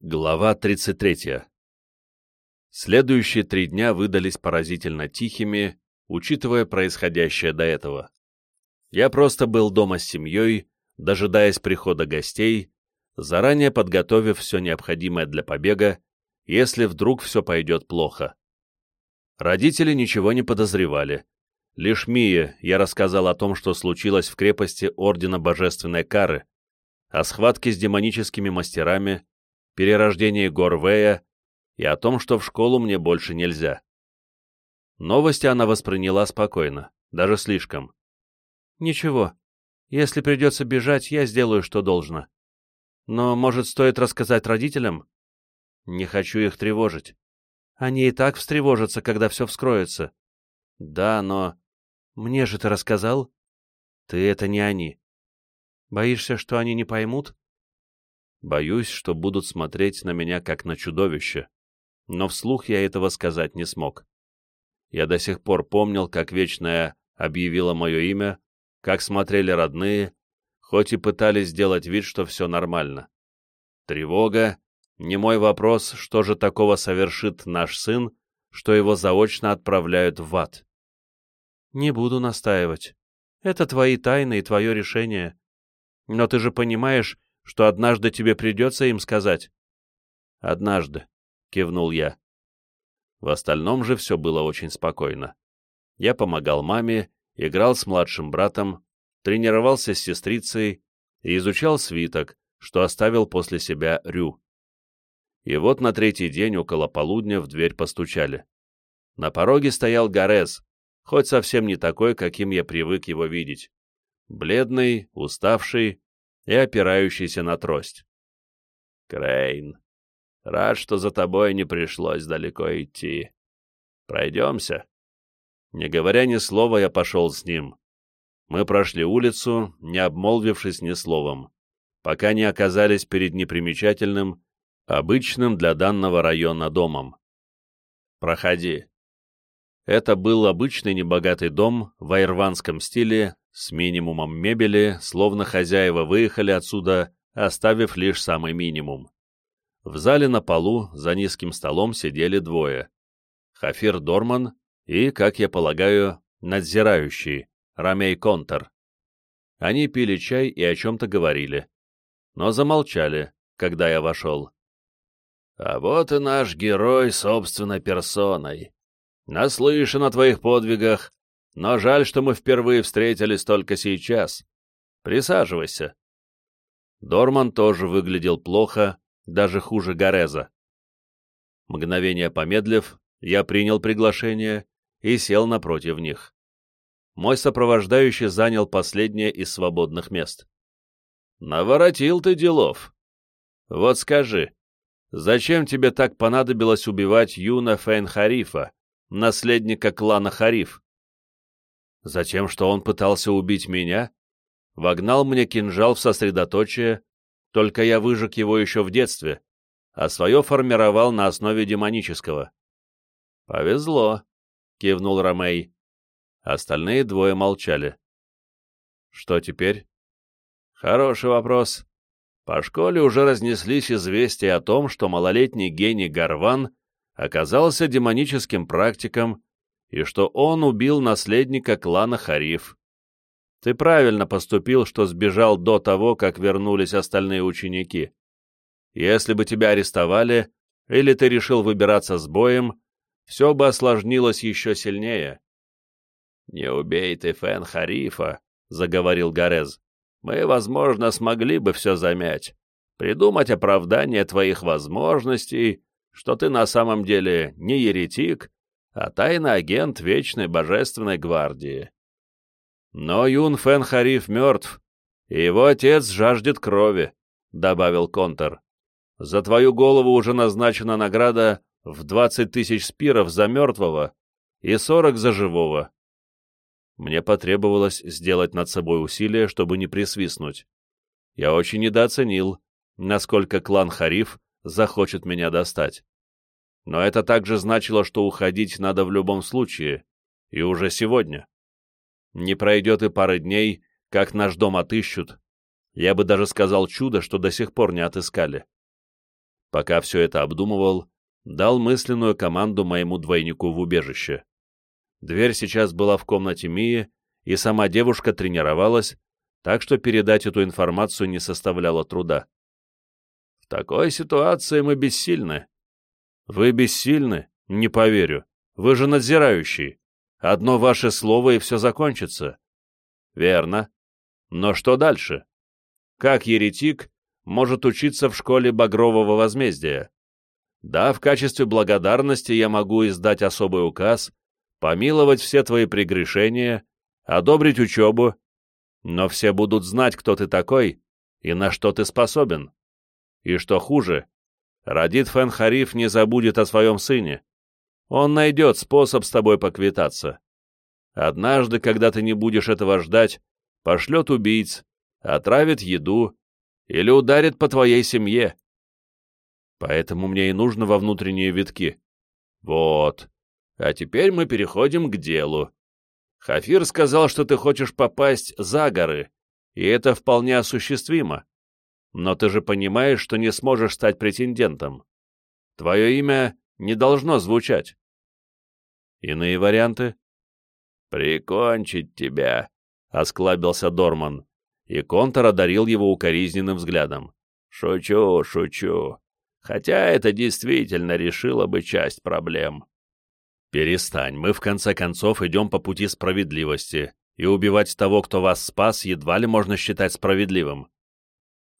Глава 33. Следующие три дня выдались поразительно тихими, учитывая происходящее до этого. Я просто был дома с семьей, дожидаясь прихода гостей, заранее подготовив все необходимое для побега, если вдруг все пойдет плохо. Родители ничего не подозревали. Лишь Мия я рассказал о том, что случилось в крепости Ордена Божественной Кары, о схватке с демоническими мастерами, перерождении Горвея и о том, что в школу мне больше нельзя. Новости она восприняла спокойно, даже слишком. «Ничего, если придется бежать, я сделаю, что должно. Но, может, стоит рассказать родителям? Не хочу их тревожить. Они и так встревожатся, когда все вскроется. Да, но... Мне же ты рассказал? Ты — это не они. Боишься, что они не поймут? Боюсь, что будут смотреть на меня как на чудовище. Но вслух я этого сказать не смог. Я до сих пор помнил, как Вечная объявила мое имя, как смотрели родные, хоть и пытались сделать вид, что все нормально. Тревога — не мой вопрос, что же такого совершит наш сын, что его заочно отправляют в ад. Не буду настаивать. Это твои тайны и твое решение. Но ты же понимаешь, что однажды тебе придется им сказать. Однажды, — кивнул я. В остальном же все было очень спокойно. Я помогал маме, играл с младшим братом, тренировался с сестрицей и изучал свиток, что оставил после себя Рю. И вот на третий день около полудня в дверь постучали. На пороге стоял Гарес, хоть совсем не такой, каким я привык его видеть. Бледный, уставший, и опирающийся на трость. «Крейн, рад, что за тобой не пришлось далеко идти. Пройдемся?» Не говоря ни слова, я пошел с ним. Мы прошли улицу, не обмолвившись ни словом, пока не оказались перед непримечательным, обычным для данного района домом. «Проходи». Это был обычный небогатый дом в айрванском стиле с минимумом мебели, словно хозяева выехали отсюда, оставив лишь самый минимум. В зале на полу за низким столом сидели двое. Хафир Дорман и, как я полагаю, надзирающий, Рамей Контор. Они пили чай и о чем-то говорили, но замолчали, когда я вошел. «А вот и наш герой собственной персоной. Наслышан о твоих подвигах, но жаль, что мы впервые встретились только сейчас. Присаживайся. Дорман тоже выглядел плохо, даже хуже Гореза. Мгновение помедлив, я принял приглашение и сел напротив них. Мой сопровождающий занял последнее из свободных мест. «Наворотил ты делов. Вот скажи, зачем тебе так понадобилось убивать Юна Фейн-Харифа, наследника клана Хариф?» Затем, что он пытался убить меня, вогнал мне кинжал в сосредоточие, только я выжег его еще в детстве, а свое формировал на основе демонического. «Повезло», — кивнул Ромей. Остальные двое молчали. «Что теперь?» «Хороший вопрос. По школе уже разнеслись известия о том, что малолетний гений Гарван оказался демоническим практиком и что он убил наследника клана Хариф. Ты правильно поступил, что сбежал до того, как вернулись остальные ученики. Если бы тебя арестовали, или ты решил выбираться с боем, все бы осложнилось еще сильнее. «Не убей ты Фен Харифа», — заговорил Гарез. «Мы, возможно, смогли бы все замять, придумать оправдание твоих возможностей, что ты на самом деле не еретик, а тайный агент Вечной Божественной Гвардии. Но Юн Фэн Хариф мертв, и его отец жаждет крови, — добавил Контор. За твою голову уже назначена награда в двадцать тысяч спиров за мертвого и сорок за живого. Мне потребовалось сделать над собой усилие, чтобы не присвистнуть. Я очень недооценил, насколько клан Хариф захочет меня достать. Но это также значило, что уходить надо в любом случае, и уже сегодня. Не пройдет и пары дней, как наш дом отыщут. Я бы даже сказал чудо, что до сих пор не отыскали. Пока все это обдумывал, дал мысленную команду моему двойнику в убежище. Дверь сейчас была в комнате Мии, и сама девушка тренировалась, так что передать эту информацию не составляло труда. В такой ситуации мы бессильны. Вы бессильны? Не поверю. Вы же надзирающий. Одно ваше слово, и все закончится. Верно. Но что дальше? Как еретик может учиться в школе Багрового возмездия? Да, в качестве благодарности я могу издать особый указ, помиловать все твои прегрешения, одобрить учебу, но все будут знать, кто ты такой и на что ты способен. И что хуже, Радит Фенхариф не забудет о своем сыне. Он найдет способ с тобой поквитаться. Однажды, когда ты не будешь этого ждать, пошлет убийц, отравит еду или ударит по твоей семье. Поэтому мне и нужно во внутренние витки. Вот. А теперь мы переходим к делу. Хафир сказал, что ты хочешь попасть за горы, и это вполне осуществимо. Но ты же понимаешь, что не сможешь стать претендентом. Твое имя не должно звучать. Иные варианты? «Прикончить тебя», — осклабился Дорман, и Контор одарил его укоризненным взглядом. «Шучу, шучу. Хотя это действительно решило бы часть проблем». «Перестань, мы в конце концов идем по пути справедливости, и убивать того, кто вас спас, едва ли можно считать справедливым».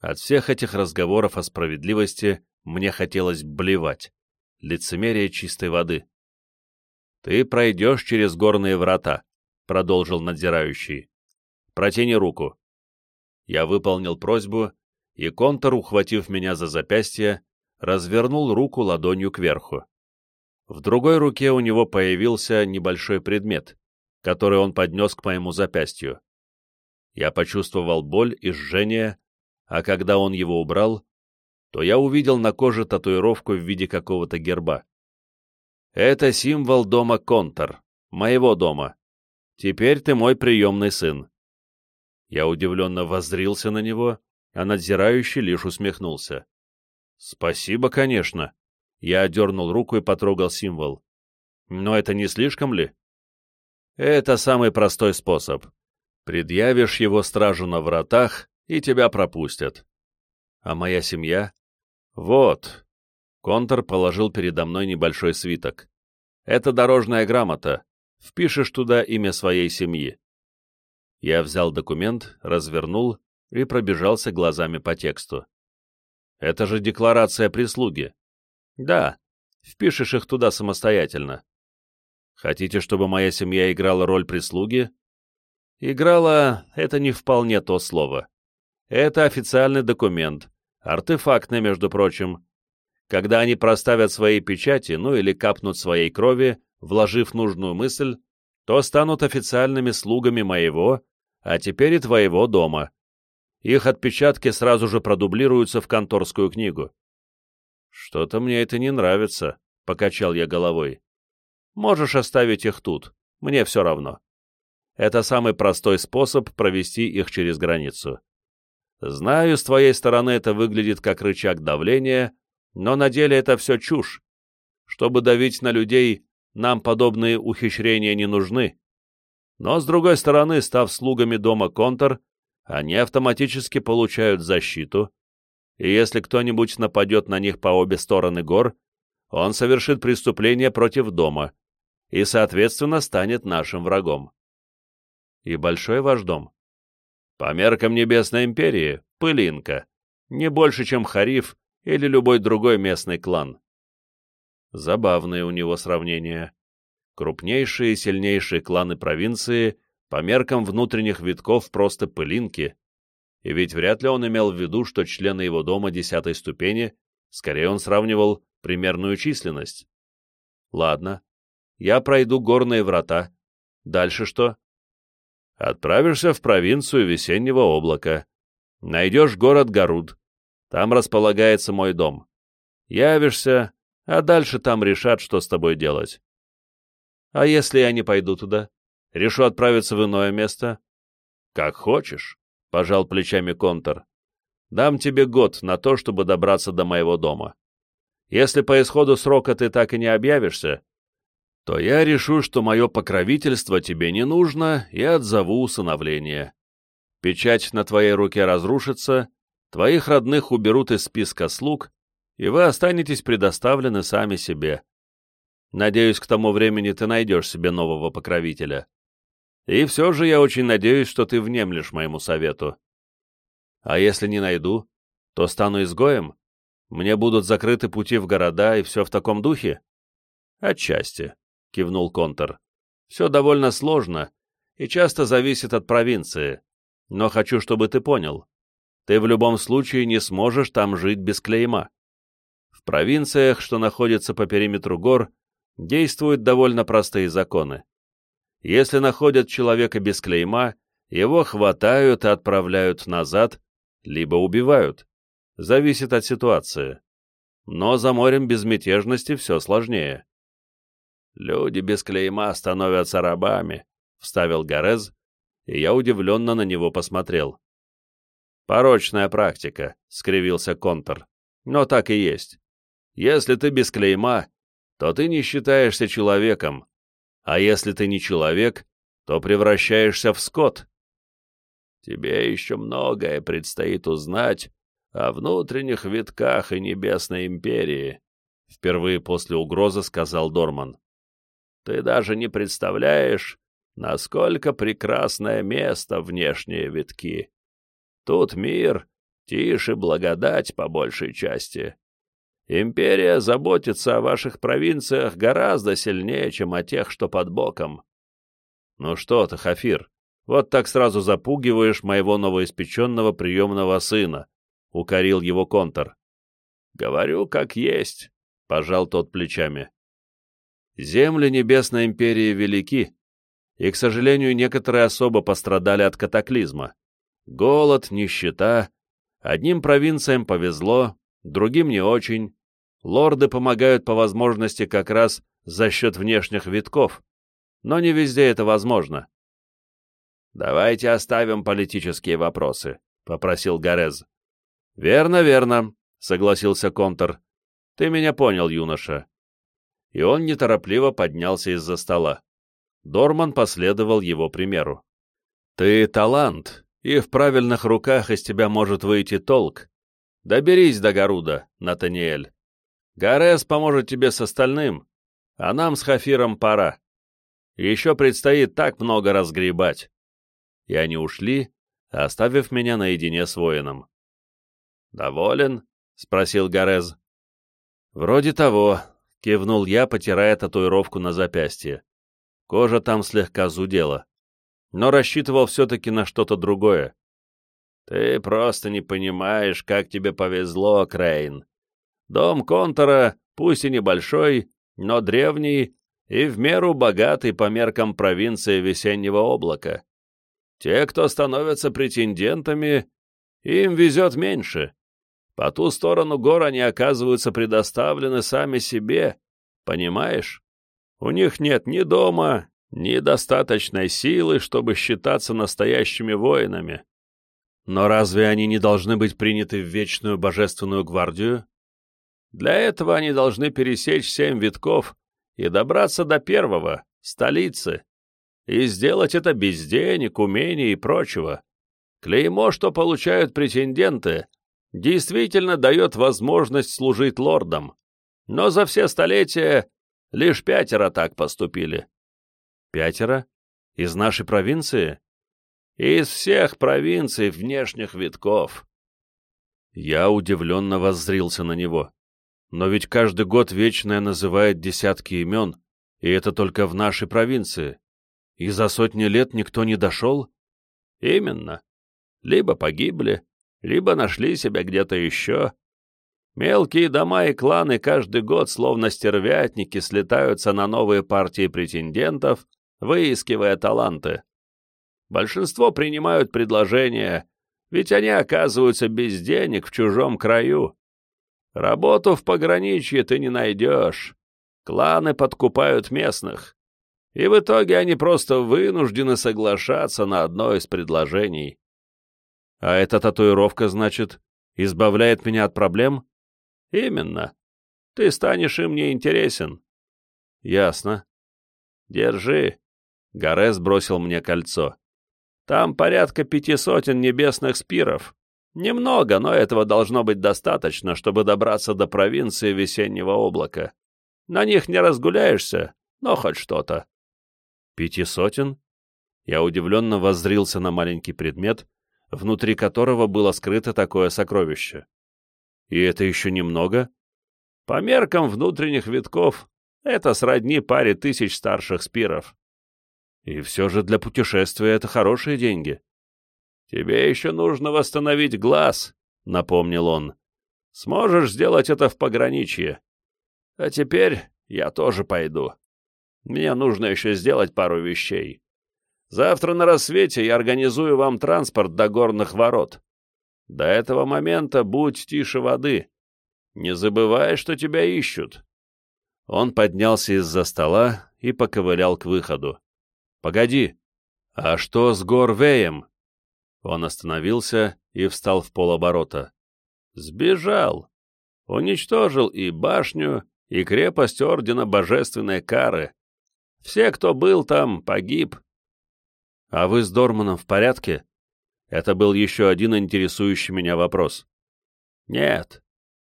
От всех этих разговоров о справедливости мне хотелось блевать. Лицемерие чистой воды. «Ты пройдешь через горные врата», — продолжил надзирающий. «Протяни руку». Я выполнил просьбу, и Контор, ухватив меня за запястье, развернул руку ладонью кверху. В другой руке у него появился небольшой предмет, который он поднес к моему запястью. Я почувствовал боль и жжение, а когда он его убрал, то я увидел на коже татуировку в виде какого-то герба. Это символ дома Контор, моего дома. Теперь ты мой приемный сын. Я удивленно воззрился на него, а надзирающий лишь усмехнулся. Спасибо, конечно. Я одернул руку и потрогал символ. Но это не слишком ли? Это самый простой способ. Предъявишь его стражу на вратах, и тебя пропустят. А моя семья? Вот, Контор положил передо мной небольшой свиток. «Это дорожная грамота. Впишешь туда имя своей семьи». Я взял документ, развернул и пробежался глазами по тексту. «Это же декларация прислуги». «Да, впишешь их туда самостоятельно». «Хотите, чтобы моя семья играла роль прислуги?» «Играла — это не вполне то слово. Это официальный документ, артефактный, между прочим, когда они проставят свои печати, ну или капнут своей крови, вложив нужную мысль, то станут официальными слугами моего, а теперь и твоего дома. Их отпечатки сразу же продублируются в конторскую книгу. «Что-то мне это не нравится», — покачал я головой. «Можешь оставить их тут, мне все равно. Это самый простой способ провести их через границу. Знаю, с твоей стороны это выглядит как рычаг давления, но на деле это все чушь. Чтобы давить на людей, нам подобные ухищрения не нужны. Но, с другой стороны, став слугами дома Контор, они автоматически получают защиту, и если кто-нибудь нападет на них по обе стороны гор, он совершит преступление против дома и, соответственно, станет нашим врагом. И большой ваш дом? По меркам Небесной Империи, пылинка, не больше, чем Хариф или любой другой местный клан. Забавные у него сравнения. Крупнейшие и сильнейшие кланы провинции по меркам внутренних витков просто пылинки, и ведь вряд ли он имел в виду, что члены его дома десятой ступени, скорее он сравнивал примерную численность. Ладно, я пройду горные врата. Дальше что? Отправишься в провинцию весеннего облака. Найдешь город Гаруд. Там располагается мой дом. Явишься, а дальше там решат, что с тобой делать. А если я не пойду туда? Решу отправиться в иное место? Как хочешь, — пожал плечами Контор. Дам тебе год на то, чтобы добраться до моего дома. Если по исходу срока ты так и не объявишься, то я решу, что мое покровительство тебе не нужно, и отзову усыновление. Печать на твоей руке разрушится, твоих родных уберут из списка слуг, и вы останетесь предоставлены сами себе. Надеюсь, к тому времени ты найдешь себе нового покровителя. И все же я очень надеюсь, что ты внемлешь моему совету. А если не найду, то стану изгоем? Мне будут закрыты пути в города и все в таком духе? Отчасти, — кивнул Контор. Все довольно сложно и часто зависит от провинции. Но хочу, чтобы ты понял. Ты в любом случае не сможешь там жить без клейма. В провинциях, что находятся по периметру гор, действуют довольно простые законы. Если находят человека без клейма, его хватают и отправляют назад, либо убивают. Зависит от ситуации. Но за морем безмятежности все сложнее. «Люди без клейма становятся рабами», — вставил Горез, и я удивленно на него посмотрел. «Порочная практика», — скривился Контор. «Но так и есть. Если ты без клейма, то ты не считаешься человеком, а если ты не человек, то превращаешься в скот. Тебе еще многое предстоит узнать о внутренних витках и Небесной Империи», — впервые после угрозы сказал Дорман. «Ты даже не представляешь, насколько прекрасное место внешние витки. Тут мир, тише благодать по большей части. Империя заботится о ваших провинциях гораздо сильнее, чем о тех, что под боком. Ну что ты, Хафир, вот так сразу запугиваешь моего новоиспеченного приемного сына, — укорил его контор. Говорю, как есть, — пожал тот плечами. Земли Небесной Империи велики, и, к сожалению, некоторые особо пострадали от катаклизма. Голод, нищета. Одним провинциям повезло, другим не очень. Лорды помогают по возможности как раз за счет внешних витков, но не везде это возможно. «Давайте оставим политические вопросы», — попросил Горез. «Верно, верно», — согласился Контор. «Ты меня понял, юноша». И он неторопливо поднялся из-за стола. Дорман последовал его примеру. «Ты талант, и в правильных руках из тебя может выйти толк. Доберись до Гаруда, Натаниэль. Гарес поможет тебе с остальным, а нам с Хафиром пора. Еще предстоит так много разгребать. И они ушли, оставив меня наедине с воином. «Доволен?» — спросил Гарез. «Вроде того», — кивнул я, потирая татуировку на запястье. Кожа там слегка зудела, но рассчитывал все-таки на что-то другое. «Ты просто не понимаешь, как тебе повезло, Крейн», Дом Контора, пусть и небольшой, но древний и в меру богатый по меркам провинции весеннего облака. Те, кто становятся претендентами, им везет меньше. По ту сторону гор они оказываются предоставлены сами себе, понимаешь? У них нет ни дома, ни достаточной силы, чтобы считаться настоящими воинами. Но разве они не должны быть приняты в Вечную Божественную Гвардию? Для этого они должны пересечь семь витков и добраться до первого, столицы, и сделать это без денег, умений и прочего. Клеймо, что получают претенденты, действительно дает возможность служить лордам, но за все столетия лишь пятеро так поступили. Пятеро? Из нашей провинции? Из всех провинций внешних витков. Я удивленно воззрился на него. Но ведь каждый год Вечная называет десятки имен, и это только в нашей провинции. И за сотни лет никто не дошел? Именно. Либо погибли, либо нашли себя где-то еще. Мелкие дома и кланы каждый год, словно стервятники, слетаются на новые партии претендентов, выискивая таланты. Большинство принимают предложения, ведь они оказываются без денег в чужом краю. Работу в пограничье ты не найдешь. Кланы подкупают местных. И в итоге они просто вынуждены соглашаться на одно из предложений. А эта татуировка, значит, избавляет меня от проблем? Именно. ты станешь им не интересен. Ясно. Держи. Гарес бросил мне кольцо. Там порядка пяти сотен небесных спиров. Немного, но этого должно быть достаточно, чтобы добраться до провинции весеннего облака. На них не разгуляешься, но хоть что-то. Пяти сотен? Я удивленно воззрился на маленький предмет, внутри которого было скрыто такое сокровище. И это еще немного? По меркам внутренних витков, это сродни паре тысяч старших спиров. И все же для путешествия это хорошие деньги. Тебе еще нужно восстановить глаз, — напомнил он. Сможешь сделать это в пограничье. А теперь я тоже пойду. Мне нужно еще сделать пару вещей. Завтра на рассвете я организую вам транспорт до горных ворот. До этого момента будь тише воды. Не забывай, что тебя ищут. Он поднялся из-за стола и поковылял к выходу. «Погоди! А что с Горвеем?» Он остановился и встал в полоборота. «Сбежал! Уничтожил и башню, и крепость Ордена Божественной Кары. Все, кто был там, погиб. А вы с Дорманом в порядке? Это был еще один интересующий меня вопрос. Нет.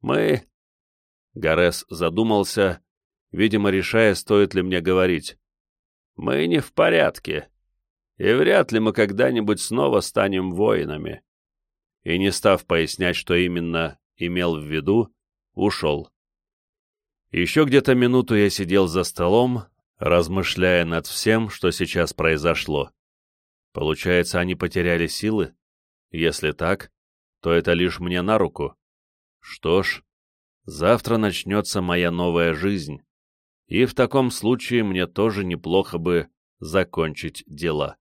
Мы... Гарес задумался, видимо, решая, стоит ли мне говорить. Мы не в порядке. И вряд ли мы когда-нибудь снова станем воинами. И не став пояснять, что именно имел в виду, ушел. Еще где-то минуту я сидел за столом, размышляя над всем, что сейчас произошло. Получается, они потеряли силы? Если так, то это лишь мне на руку. Что ж, завтра начнется моя новая жизнь, и в таком случае мне тоже неплохо бы закончить дела.